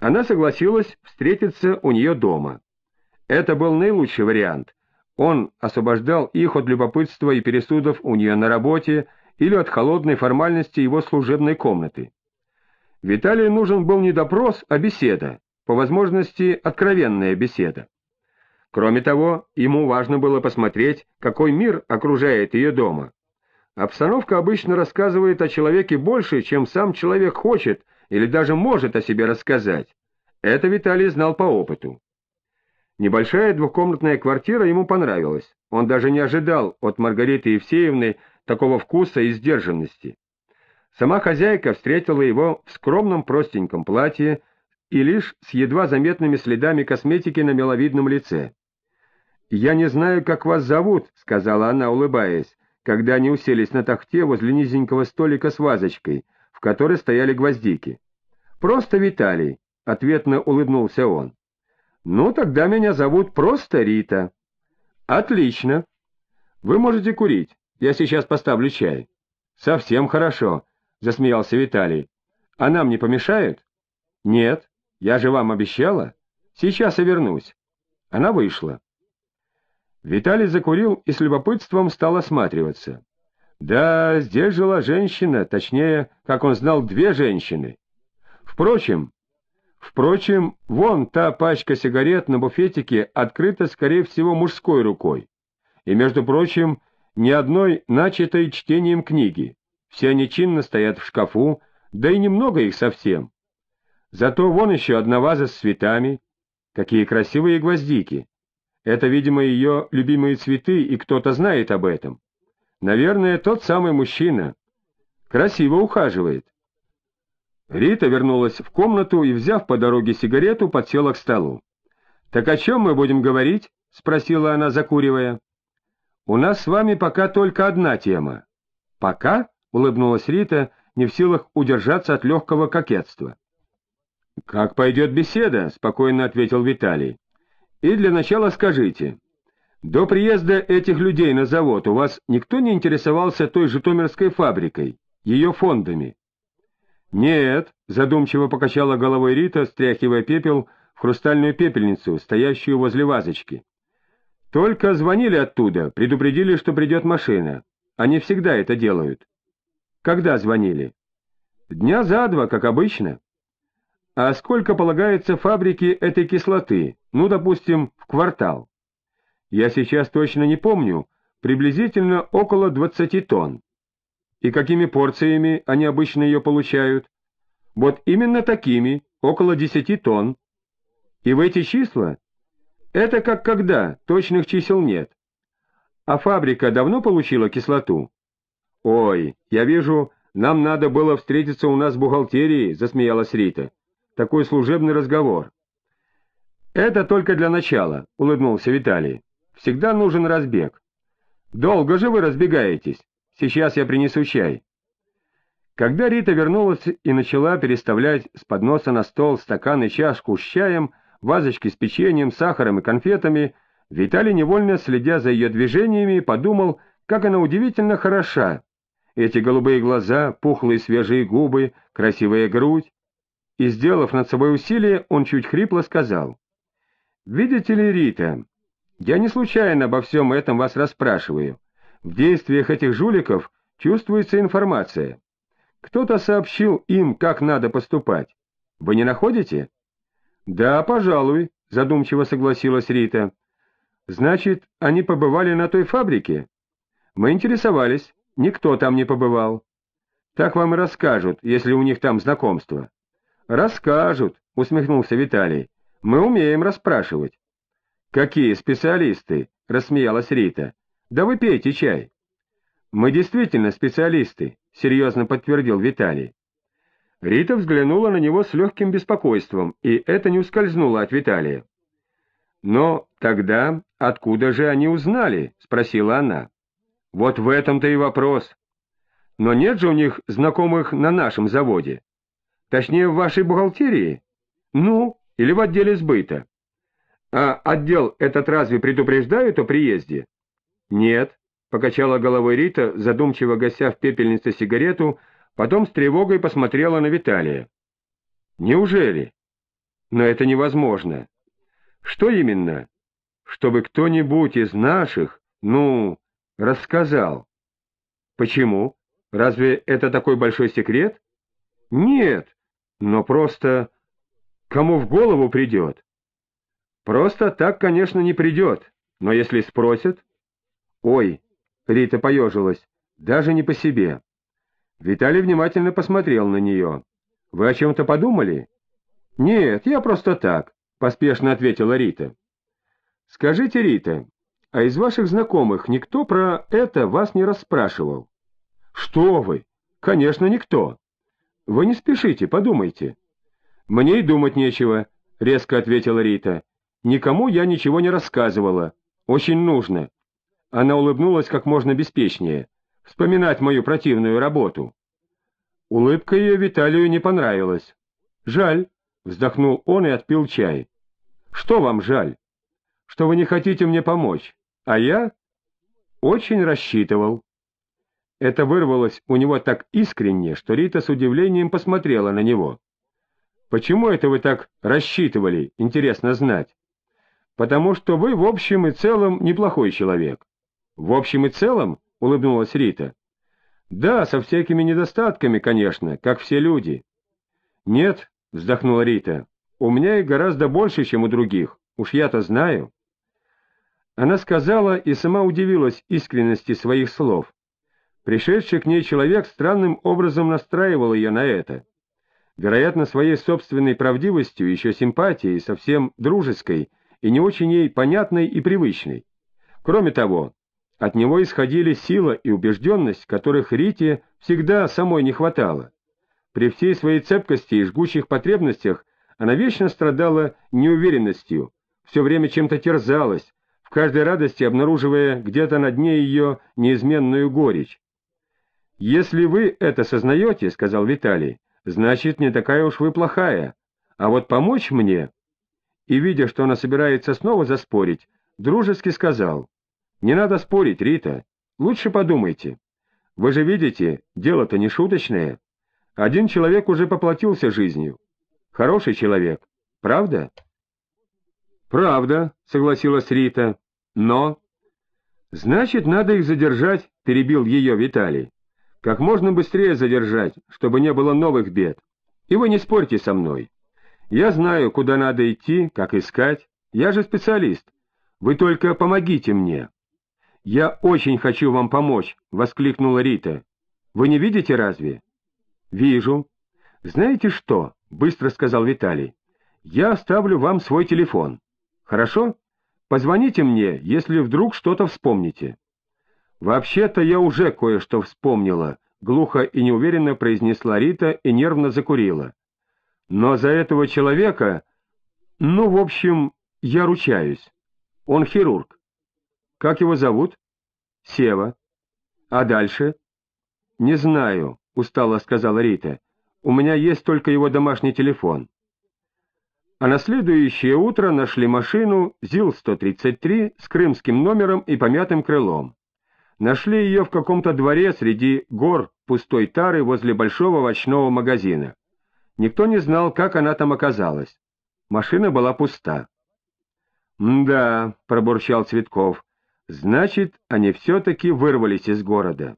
Она согласилась встретиться у нее дома. Это был наилучший вариант. Он освобождал их от любопытства и пересудов у нее на работе или от холодной формальности его служебной комнаты. Виталию нужен был не допрос, а беседа, по возможности откровенная беседа. Кроме того, ему важно было посмотреть, какой мир окружает ее дома. Обстановка обычно рассказывает о человеке больше, чем сам человек хочет или даже может о себе рассказать. Это Виталий знал по опыту. Небольшая двухкомнатная квартира ему понравилась. Он даже не ожидал от Маргариты Евсеевны такого вкуса и сдержанности. Сама хозяйка встретила его в скромном простеньком платье и лишь с едва заметными следами косметики на миловидном лице. «Я не знаю, как вас зовут», — сказала она, улыбаясь, когда они уселись на тахте возле низенького столика с вазочкой, в которой стояли гвоздики. «Просто Виталий», — ответно улыбнулся он. «Ну, тогда меня зовут просто Рита». «Отлично. Вы можете курить. Я сейчас поставлю чай». «Совсем хорошо», — засмеялся Виталий. «А нам не помешает?» «Нет. Я же вам обещала. Сейчас я вернусь». Она вышла. Виталий закурил и с любопытством стал осматриваться. Да, здесь жила женщина, точнее, как он знал, две женщины. Впрочем, впрочем, вон та пачка сигарет на буфетике открыта, скорее всего, мужской рукой. И, между прочим, ни одной начатой чтением книги. Все они чинно стоят в шкафу, да и немного их совсем. Зато вон еще одна ваза с цветами. Какие красивые гвоздики! Это, видимо, ее любимые цветы, и кто-то знает об этом. Наверное, тот самый мужчина. Красиво ухаживает. Рита вернулась в комнату и, взяв по дороге сигарету, подсела к столу. «Так о чем мы будем говорить?» — спросила она, закуривая. «У нас с вами пока только одна тема». «Пока?» — улыбнулась Рита, не в силах удержаться от легкого кокетства. «Как пойдет беседа?» — спокойно ответил Виталий. «И для начала скажите, до приезда этих людей на завод у вас никто не интересовался той житомирской фабрикой, ее фондами?» «Нет», — задумчиво покачала головой Рита, стряхивая пепел в хрустальную пепельницу, стоящую возле вазочки. «Только звонили оттуда, предупредили, что придет машина. Они всегда это делают». «Когда звонили?» «Дня за два, как обычно». «А сколько полагается фабрике этой кислоты? Ну, допустим, в квартал?» «Я сейчас точно не помню, приблизительно около двадцати тонн. И какими порциями они обычно ее получают? Вот именно такими, около десяти тонн. И в эти числа? Это как когда, точных чисел нет. А фабрика давно получила кислоту? Ой, я вижу, нам надо было встретиться у нас в бухгалтерии, засмеялась Рита. Такой служебный разговор. Это только для начала, улыбнулся Виталий. Всегда нужен разбег. Долго же вы разбегаетесь? Сейчас я принесу чай». Когда Рита вернулась и начала переставлять с подноса на стол стакан и чашку с чаем, вазочки с печеньем, сахаром и конфетами, Виталий, невольно следя за ее движениями, подумал, как она удивительно хороша. Эти голубые глаза, пухлые свежие губы, красивая грудь. И, сделав над собой усилие, он чуть хрипло сказал. «Видите ли, Рита, я не случайно обо всем этом вас расспрашиваю. В действиях этих жуликов чувствуется информация. Кто-то сообщил им, как надо поступать. Вы не находите? Да, пожалуй, задумчиво согласилась Рита. Значит, они побывали на той фабрике? Мы интересовались, никто там не побывал. Так вам и расскажут, если у них там знакомство. Расскажут, усмехнулся Виталий. Мы умеем расспрашивать. Какие специалисты? рассмеялась Рита. Да вы пейте чай. Мы действительно специалисты, серьезно подтвердил Виталий. Рита взглянула на него с легким беспокойством, и это не ускользнуло от Виталия. «Но тогда откуда же они узнали?» — спросила она. «Вот в этом-то и вопрос. Но нет же у них знакомых на нашем заводе. Точнее, в вашей бухгалтерии? Ну, или в отделе сбыта. А отдел этот разве предупреждают о приезде? «Нет», — покачала головой Рита, задумчиво гася в пепельнице сигарету, потом с тревогой посмотрела на Виталия. «Неужели?» Но это невозможно. Что именно? Чтобы кто-нибудь из наших, ну, рассказал. Почему? Разве это такой большой секрет? Нет, но просто... Кому в голову придет? Просто так, конечно, не придет, но если спросят... Ой, Рита поежилась, даже не по себе. Виталий внимательно посмотрел на нее. «Вы о чем-то подумали?» «Нет, я просто так», — поспешно ответила Рита. «Скажите, Рита, а из ваших знакомых никто про это вас не расспрашивал?» «Что вы? Конечно, никто. Вы не спешите, подумайте». «Мне и думать нечего», — резко ответила Рита. «Никому я ничего не рассказывала. Очень нужно». Она улыбнулась как можно беспечнее. «Вспоминать мою противную работу». Улыбка ее Виталию не понравилась. «Жаль», — вздохнул он и отпил чай. «Что вам жаль? Что вы не хотите мне помочь, а я...» «Очень рассчитывал». Это вырвалось у него так искренне, что Рита с удивлением посмотрела на него. «Почему это вы так рассчитывали, интересно знать?» «Потому что вы в общем и целом неплохой человек». «В общем и целом?» — улыбнулась Рита. «Да, со всякими недостатками, конечно, как все люди». «Нет», — вздохнула Рита, — «у меня их гораздо больше, чем у других, уж я-то знаю». Она сказала и сама удивилась искренности своих слов. Пришедший к ней человек странным образом настраивал ее на это. Вероятно, своей собственной правдивостью, еще симпатией, совсем дружеской и не очень ей понятной и привычной. Кроме того, от него исходили сила и убежденность, которых Рите всегда самой не хватало. При всей своей цепкости и жгучих потребностях она вечно страдала неуверенностью, все время чем-то терзалась, в каждой радости обнаруживая где-то на дне ее неизменную горечь. «Если вы это сознаете, — сказал Виталий, — значит, не такая уж вы плохая. А вот помочь мне...» И, видя, что она собирается снова заспорить, дружески сказал, «Не надо спорить, Рита, лучше подумайте. Вы же видите, дело-то не шуточное. Один человек уже поплатился жизнью. Хороший человек, правда?» «Правда», — согласилась Рита, — «но...» «Значит, надо их задержать», — перебил ее Виталий. Как можно быстрее задержать, чтобы не было новых бед. И вы не спорьте со мной. Я знаю, куда надо идти, как искать. Я же специалист. Вы только помогите мне. Я очень хочу вам помочь, — воскликнула Рита. Вы не видите разве? Вижу. Знаете что? — быстро сказал Виталий. Я оставлю вам свой телефон. Хорошо? Позвоните мне, если вдруг что-то вспомните. «Вообще-то я уже кое-что вспомнила», — глухо и неуверенно произнесла Рита и нервно закурила. «Но за этого человека... Ну, в общем, я ручаюсь. Он хирург. Как его зовут?» «Сева. А дальше?» «Не знаю», — устало сказала Рита. «У меня есть только его домашний телефон». А на следующее утро нашли машину ЗИЛ-133 с крымским номером и помятым крылом. Нашли ее в каком-то дворе среди гор пустой тары возле большого овощного магазина. Никто не знал, как она там оказалась. Машина была пуста. «Да», — пробурчал Цветков, — «значит, они все-таки вырвались из города».